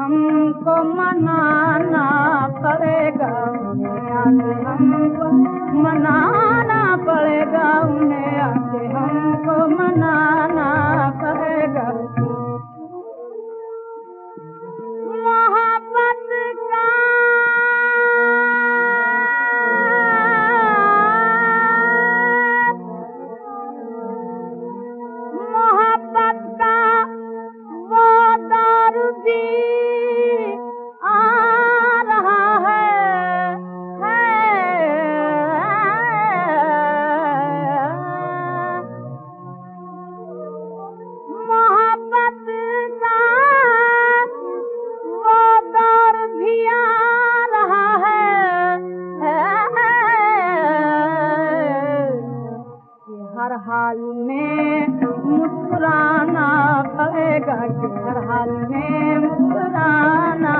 हमको मनाना पड़ेगा उन्हें आज हमको मनाना पड़ेगा उन्हें मुसुरा हाल में मुस्कुराना